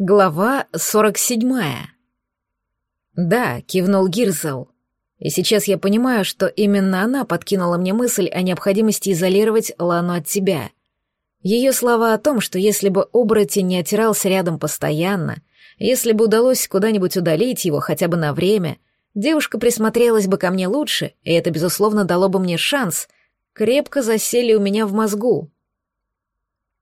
Глава 47. Да, кивнул Гирзел. И сейчас я понимаю, что именно она подкинула мне мысль о необходимости изолировать Лану от тебя. Ее слова о том, что если бы оборотень не отирался рядом постоянно, если бы удалось куда-нибудь удалить его хотя бы на время, девушка присмотрелась бы ко мне лучше, и это, безусловно, дало бы мне шанс, крепко засели у меня в мозгу.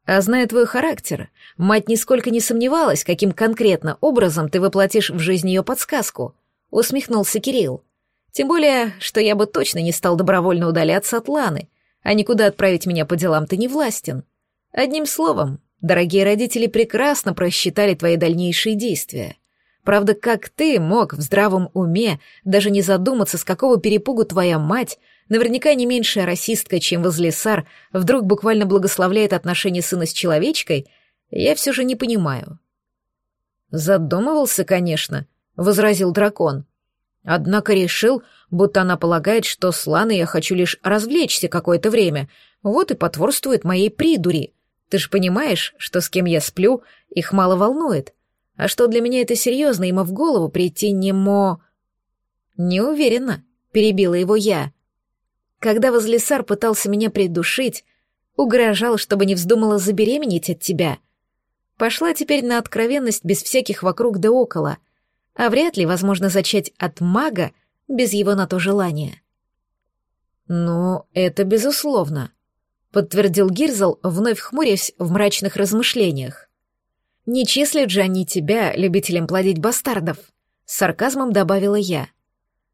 А зная твой характер, мать нисколько не сомневалась, каким конкретно образом ты воплотишь в жизнь ее подсказку, усмехнулся Кирилл. Тем более, что я бы точно не стал добровольно удаляться от Ланы, а никуда отправить меня по делам ты не властен. Одним словом, дорогие родители прекрасно просчитали твои дальнейшие действия. Правда, как ты мог в здравом уме даже не задуматься, с какого перепугу твоя мать наверняка не меньшая расистка, чем Возлесар, вдруг буквально благословляет отношения сына с человечкой, я все же не понимаю. Задумывался, конечно, — возразил дракон. Однако решил, будто она полагает, что с Ланой я хочу лишь развлечься какое-то время, вот и потворствует моей придури. Ты ж понимаешь, что с кем я сплю, их мало волнует. А что для меня это серьезно, ему в голову прийти не мо... Не уверена, перебила его я. Когда Возлесар пытался меня придушить, угрожал, чтобы не вздумала забеременеть от тебя. Пошла теперь на откровенность без всяких вокруг да около, а вряд ли возможно зачать от мага без его на то желания. «Ну, это безусловно», — подтвердил Гирзл, вновь хмурясь в мрачных размышлениях. «Не числят же они тебя, любителем плодить бастардов», — с сарказмом добавила я.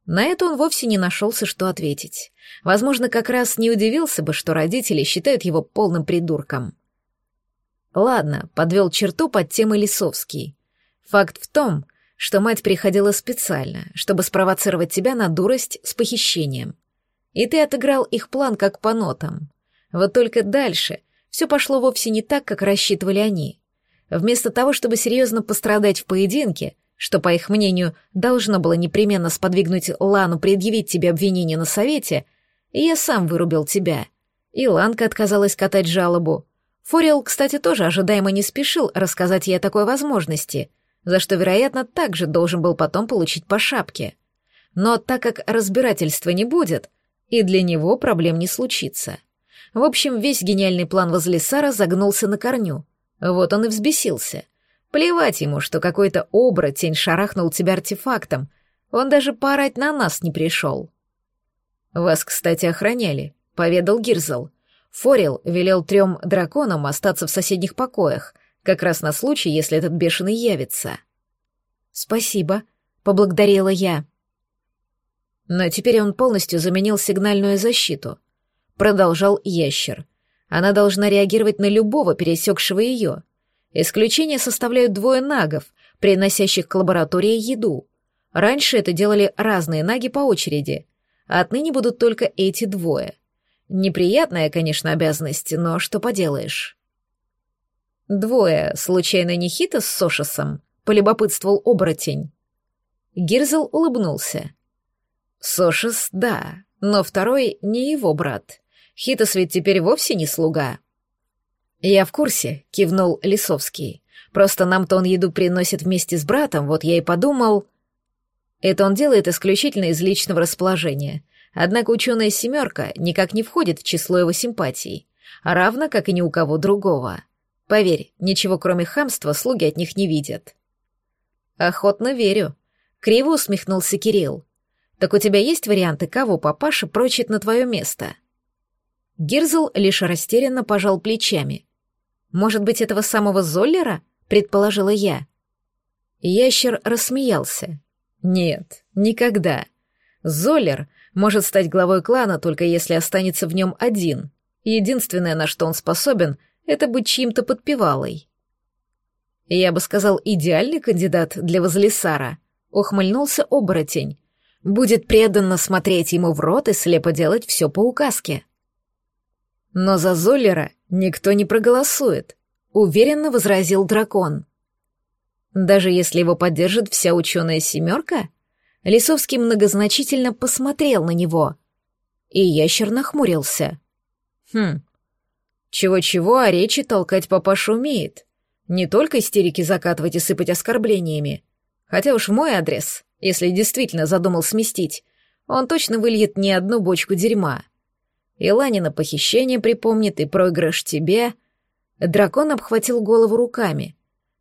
На это он вовсе не нашелся, что ответить. Возможно, как раз не удивился бы, что родители считают его полным придурком. Ладно, подвел черту под темой Лисовский. Факт в том, что мать приходила специально, чтобы спровоцировать тебя на дурость с похищением. И ты отыграл их план как по нотам. Вот только дальше все пошло вовсе не так, как рассчитывали они. Вместо того, чтобы серьезно пострадать в поединке, что, по их мнению, должно было непременно сподвигнуть Лану предъявить тебе обвинение на совете, я сам вырубил тебя. И Ланка отказалась катать жалобу. Фориал, кстати, тоже ожидаемо не спешил рассказать ей о такой возможности, за что, вероятно, также должен был потом получить по шапке. Но так как разбирательства не будет, и для него проблем не случится. В общем, весь гениальный план возле Сара загнулся на корню. Вот он и взбесился. Плевать ему, что какой-то оборотень шарахнул тебя артефактом. Он даже поорать на нас не пришел. «Вас, кстати, охраняли», — поведал Гирзл. Форил велел трем драконам остаться в соседних покоях, как раз на случай, если этот бешеный явится. «Спасибо», — поблагодарила я. Но теперь он полностью заменил сигнальную защиту. Продолжал ящер. Она должна реагировать на любого, пересекшего ее. Исключение составляют двое нагов, приносящих к лаборатории еду. Раньше это делали разные наги по очереди, а отныне будут только эти двое. Неприятная, конечно, обязанность, но что поделаешь. Двое, случайно не Хита с Сошесом, полюбопытствовал оборотень. Гирзел улыбнулся. Сошес, да, но второй не его брат. Хитос ведь теперь вовсе не слуга. «Я в курсе», — кивнул Лисовский. «Просто нам-то он еду приносит вместе с братом, вот я и подумал...» Это он делает исключительно из личного расположения. Однако ученая «семерка» никак не входит в число его симпатий, равно как и ни у кого другого. Поверь, ничего кроме хамства слуги от них не видят. «Охотно верю», — криво усмехнулся Кирилл. «Так у тебя есть варианты, кого папаша прочит на твое место?» Гирзл лишь растерянно пожал плечами — может быть, этого самого Золлера? Предположила я. Ящер рассмеялся. Нет, никогда. Золлер может стать главой клана, только если останется в нем один. Единственное, на что он способен, это быть чьим-то подпевалой. Я бы сказал, идеальный кандидат для Возлисара. Ухмыльнулся оборотень. Будет преданно смотреть ему в рот и слепо делать все по указке. Но за Золлера никто не проголосует, уверенно возразил дракон. Даже если его поддержит вся ученая семерка? Лисовский многозначительно посмотрел на него. И ящер нахмурился. Хм, чего-чего, а речи толкать папаша умеет. Не только истерики закатывать и сыпать оскорблениями. Хотя уж мой адрес, если действительно задумал сместить, он точно выльет не одну бочку дерьма. И Ланина похищение припомнит, и проигрыш тебе. Дракон обхватил голову руками.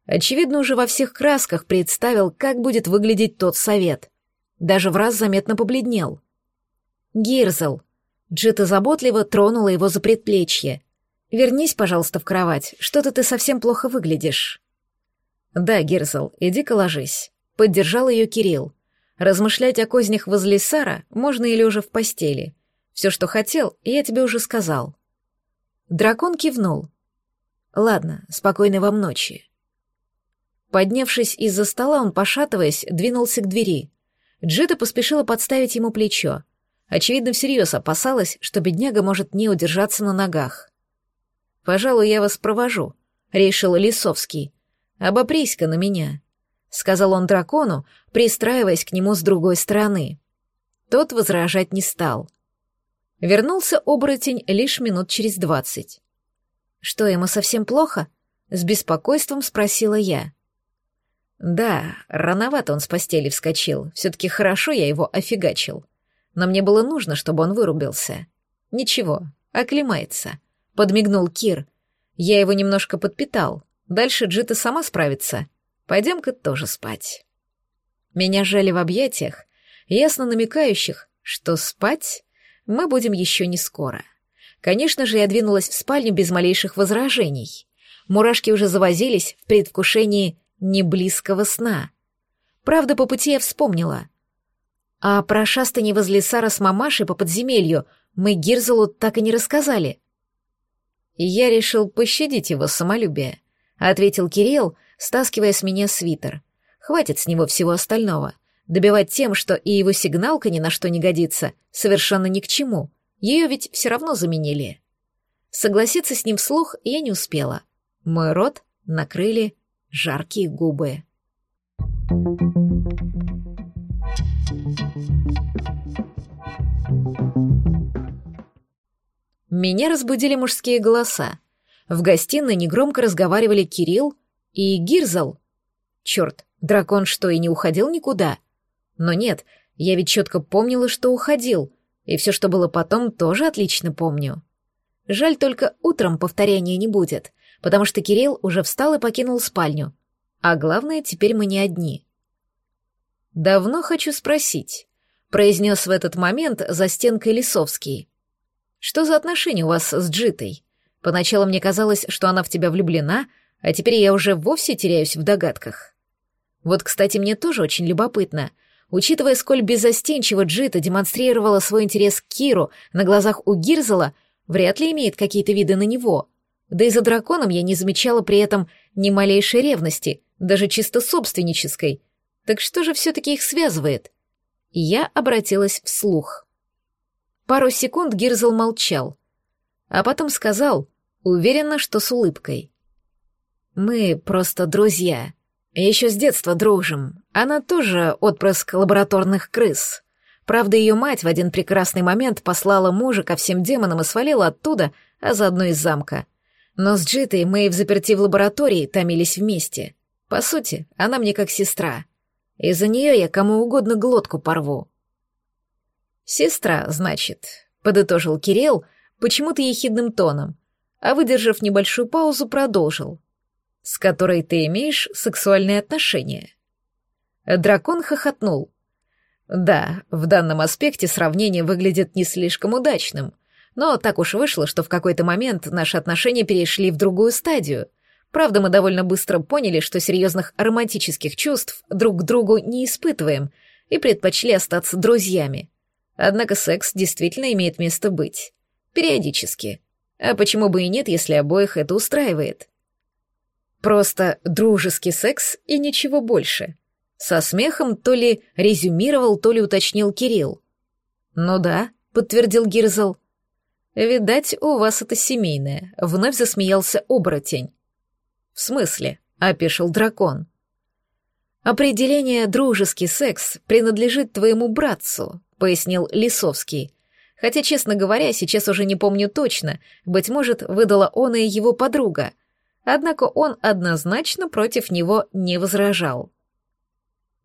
Очевидно, уже во всех красках представил, как будет выглядеть тот совет. Даже в раз заметно побледнел. Гирзл. Джита заботливо тронула его за предплечье. «Вернись, пожалуйста, в кровать. Что-то ты совсем плохо выглядишь». «Да, Гирзл, иди-ка ложись», — поддержал ее Кирилл. «Размышлять о кознях возле Сара можно или уже в постели. Все, что хотел, я тебе уже сказал». Дракон кивнул. «Ладно, спокойной вам ночи». Поднявшись из-за стола, он, пошатываясь, двинулся к двери. Джита поспешила подставить ему плечо. Очевидно, всерьез опасалась, что бедняга может не удержаться на ногах. «Пожалуй, я вас провожу», — решил Лисовский. «Обопрись-ка на меня», — сказал он дракону, пристраиваясь к нему с другой стороны. Тот возражать не стал. Вернулся оборотень лишь минут через двадцать. «Что, ему совсем плохо?» — с беспокойством спросила я. Да, рановато он с постели вскочил. Все-таки хорошо я его офигачил. Но мне было нужно, чтобы он вырубился. Ничего, оклемается. Подмигнул Кир. Я его немножко подпитал. Дальше Джита сама справится. Пойдем-ка тоже спать. Меня жали в объятиях, ясно намекающих, что спать мы будем еще не скоро. Конечно же, я двинулась в спальню без малейших возражений. Мурашки уже завозились в предвкушении не близкого сна. Правда, по пути я вспомнила. А про шастание возле Сара с мамашей по подземелью мы Гирзелу так и не рассказали. я решил пощадить его самолюбие, ответил Кирилл, стаскивая с меня свитер. Хватит с него всего остального. Добивать тем, что и его сигналка ни на что не годится, совершенно ни к чему. Ее ведь все равно заменили. Согласиться с ним вслух я не успела. Мой рот накрыли жаркие губы. Меня разбудили мужские голоса. В гостиной негромко разговаривали Кирилл и Гирзал. Черт, дракон что, и не уходил никуда? Но нет, я ведь четко помнила, что уходил, и все, что было потом, тоже отлично помню. Жаль, только утром повторения не будет, потому что Кирилл уже встал и покинул спальню. А главное, теперь мы не одни. «Давно хочу спросить», — произнес в этот момент за стенкой Лисовский. «Что за отношения у вас с Джитой? Поначалу мне казалось, что она в тебя влюблена, а теперь я уже вовсе теряюсь в догадках. Вот, кстати, мне тоже очень любопытно, учитывая, сколь безостенчиво Джита демонстрировала свой интерес к Киру на глазах у Гирзела, вряд ли имеет какие-то виды на него. Да и за драконом я не замечала при этом ни малейшей ревности, даже чисто собственнической. Так что же все-таки их связывает? Я обратилась вслух. Пару секунд Гирзл молчал, а потом сказал, уверенно, что с улыбкой. «Мы просто друзья. Еще с детства дружим. Она тоже отпрыск лабораторных крыс. Правда, ее мать в один прекрасный момент послала мужа ко всем демонам и свалила оттуда, а заодно из замка. Но с Джитой мы и в заперти в лаборатории томились вместе. По сути, она мне как сестра. Из-за нее я кому угодно глотку порву. «Сестра, значит», — подытожил Кирилл почему-то ехидным тоном, а, выдержав небольшую паузу, продолжил. «С которой ты имеешь сексуальные отношения». Дракон хохотнул. «Да, в данном аспекте сравнение выглядит не слишком удачным, но так уж вышло, что в какой-то момент наши отношения перешли в другую стадию. Правда, мы довольно быстро поняли, что серьезных романтических чувств друг к другу не испытываем и предпочли остаться друзьями. Однако секс действительно имеет место быть. Периодически. А почему бы и нет, если обоих это устраивает? Просто дружеский секс и ничего больше. Со смехом то ли резюмировал, то ли уточнил Кирилл. «Ну да», — подтвердил Гирзл. «Видать, у вас это семейное», — вновь засмеялся оборотень. «В смысле?» — опешил дракон. «Определение «дружеский секс» принадлежит твоему братцу», — пояснил Лисовский. Хотя, честно говоря, сейчас уже не помню точно, быть может, выдала он и его подруга. Однако он однозначно против него не возражал.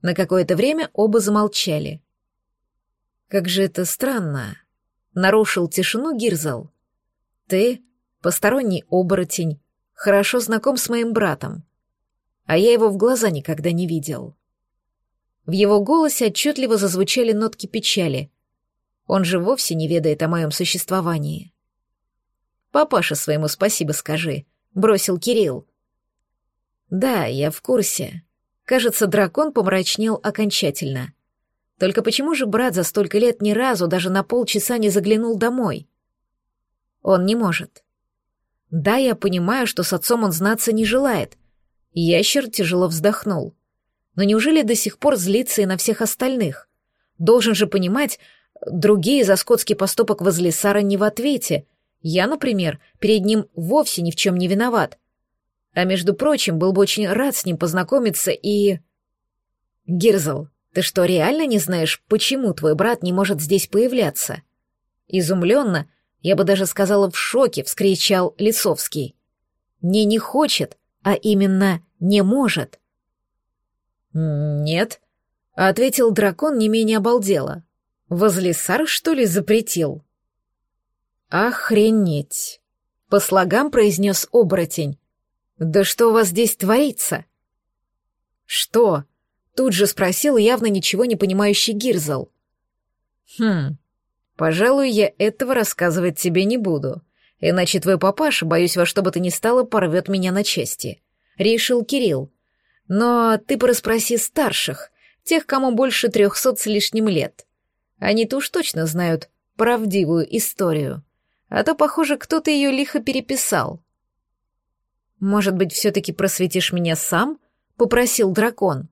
На какое-то время оба замолчали. «Как же это странно!» — нарушил тишину Гирзал. «Ты, посторонний оборотень, хорошо знаком с моим братом, а я его в глаза никогда не видел». В его голосе отчетливо зазвучали нотки печали. Он же вовсе не ведает о моем существовании. «Папаша своему спасибо скажи», — бросил Кирилл. «Да, я в курсе. Кажется, дракон помрачнел окончательно. Только почему же брат за столько лет ни разу даже на полчаса не заглянул домой? Он не может. Да, я понимаю, что с отцом он знаться не желает. Ящер тяжело вздохнул. Но неужели до сих пор злится и на всех остальных? Должен же понимать, другие за скотский поступок возле Сара не в ответе. Я, например, перед ним вовсе ни в чем не виноват. А между прочим, был бы очень рад с ним познакомиться и... Гирзл, ты что, реально не знаешь, почему твой брат не может здесь появляться? Изумленно, я бы даже сказала в шоке, вскричал Лисовский. Не не хочет, а именно не может. «Нет», — ответил дракон не менее обалдело. «Возлесар, что ли, запретил?» «Охренеть!» — по слогам произнес оборотень. «Да что у вас здесь творится?» «Что?» — тут же спросил явно ничего не понимающий Гирзл. «Хм, пожалуй, я этого рассказывать тебе не буду, иначе твой папаша, боюсь, во что бы то ни стало, порвет меня на части», — решил Кирилл. Но ты пораспроси старших, тех, кому больше трехсот с лишним лет. Они-то уж точно знают правдивую историю. А то, похоже, кто-то ее лихо переписал. «Может быть, все-таки просветишь меня сам?» — попросил дракон.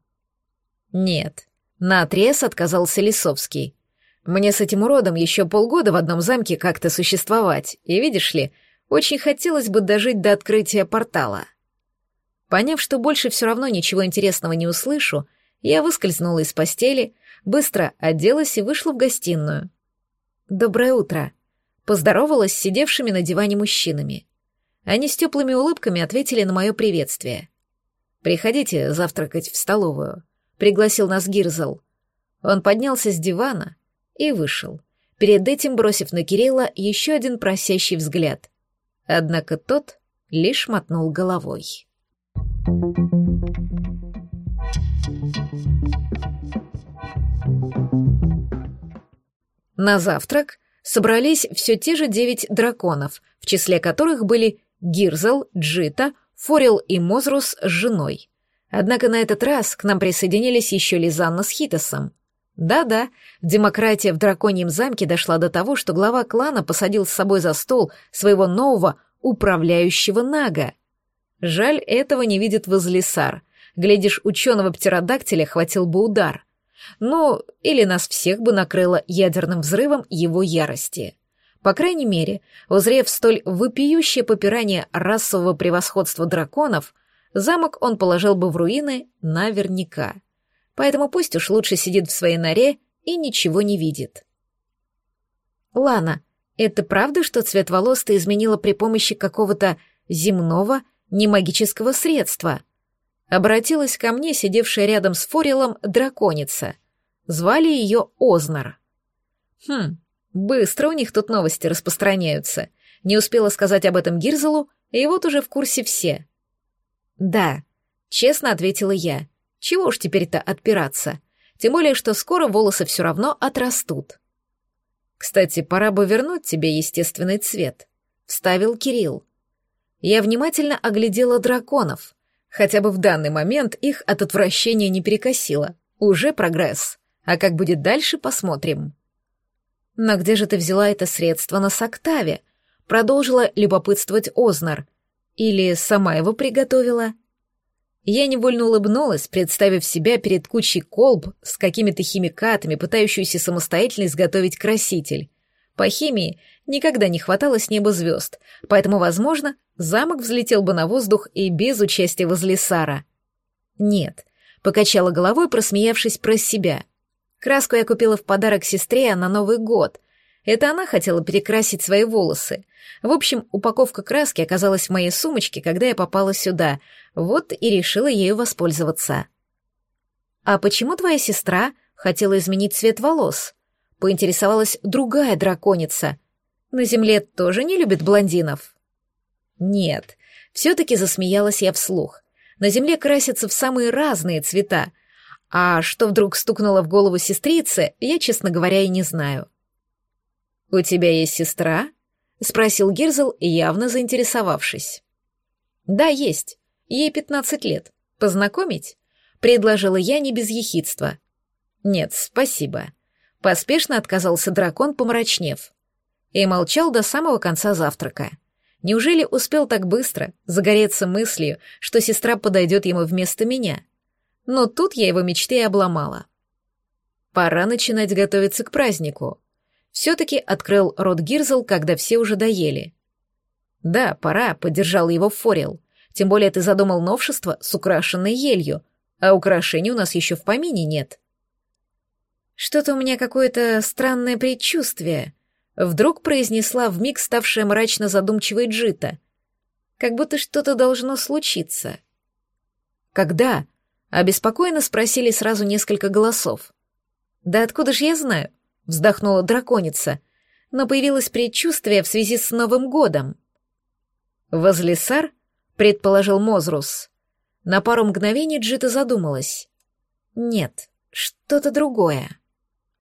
«Нет», — наотрез отказался Лисовский. «Мне с этим уродом еще полгода в одном замке как-то существовать, и, видишь ли, очень хотелось бы дожить до открытия портала». Поняв, что больше все равно ничего интересного не услышу, я выскользнула из постели, быстро оделась и вышла в гостиную. «Доброе утро», — поздоровалась с сидевшими на диване мужчинами. Они с теплыми улыбками ответили на мое приветствие. «Приходите завтракать в столовую», — пригласил нас Гирзл. Он поднялся с дивана и вышел, перед этим бросив на Кирилла еще один просящий взгляд. Однако тот лишь мотнул головой. На завтрак собрались все те же девять драконов, в числе которых были Гирзел, Джита, Форел и Мозрус с женой. Однако на этот раз к нам присоединились еще Лизанна с Хитосом. Да-да, демократия в драконьем замке дошла до того, что глава клана посадил с собой за стол своего нового управляющего Нага — Жаль, этого не видит Возлисар. Глядишь, ученого птеродактиля хватил бы удар. Ну, или нас всех бы накрыло ядерным взрывом его ярости. По крайней мере, узрев столь вопиющее попирание расового превосходства драконов, замок он положил бы в руины наверняка. Поэтому пусть уж лучше сидит в своей норе и ничего не видит. Лана, это правда, что цвет волос ты изменила при помощи какого-то земного не магического средства. Обратилась ко мне сидевшая рядом с Форелом драконица. Звали ее Ознар. Хм, быстро у них тут новости распространяются. Не успела сказать об этом Гирзелу, и вот уже в курсе все. Да, честно ответила я. Чего уж теперь-то отпираться? Тем более, что скоро волосы все равно отрастут. Кстати, пора бы вернуть тебе естественный цвет, вставил Кирилл. Я внимательно оглядела драконов. Хотя бы в данный момент их от отвращения не перекосило. Уже прогресс. А как будет дальше, посмотрим. «Но где же ты взяла это средство на Соктаве?» Продолжила любопытствовать Ознар. «Или сама его приготовила?» Я невольно улыбнулась, представив себя перед кучей колб с какими-то химикатами, пытающуюся самостоятельно изготовить краситель. По химии никогда не хватало с неба звезд, поэтому, возможно, замок взлетел бы на воздух и без участия возле Сара. Нет, покачала головой, просмеявшись про себя. Краску я купила в подарок сестре на Новый год. Это она хотела перекрасить свои волосы. В общем, упаковка краски оказалась в моей сумочке, когда я попала сюда. Вот и решила ею воспользоваться. «А почему твоя сестра хотела изменить цвет волос?» Поинтересовалась другая драконица. «На земле тоже не любят блондинов?» «Нет», все-таки засмеялась я вслух. На земле красятся в самые разные цвета, а что вдруг стукнуло в голову сестрице, я, честно говоря, и не знаю. «У тебя есть сестра?» — спросил Гирзл, явно заинтересовавшись. «Да, есть. Ей пятнадцать лет. Познакомить?» — предложила я не без ехидства. «Нет, спасибо». Поспешно отказался дракон, помрачнев. И молчал до самого конца завтрака. Неужели успел так быстро загореться мыслью, что сестра подойдет ему вместо меня? Но тут я его мечты и обломала. Пора начинать готовиться к празднику. Все-таки открыл рот Гирзл, когда все уже доели. «Да, пора», — поддержал его Форел. «Тем более ты задумал новшество с украшенной елью, а украшений у нас еще в помине нет». «Что-то у меня какое-то странное предчувствие», — вдруг произнесла вмиг ставшая мрачно задумчивой Джита. «Как будто что-то должно случиться». «Когда?» — обеспокоенно спросили сразу несколько голосов. «Да откуда ж я знаю?» — вздохнула драконица. «Но появилось предчувствие в связи с Новым годом». «Возле сар?» — предположил Мозрус. На пару мгновений Джита задумалась. «Нет, что-то другое».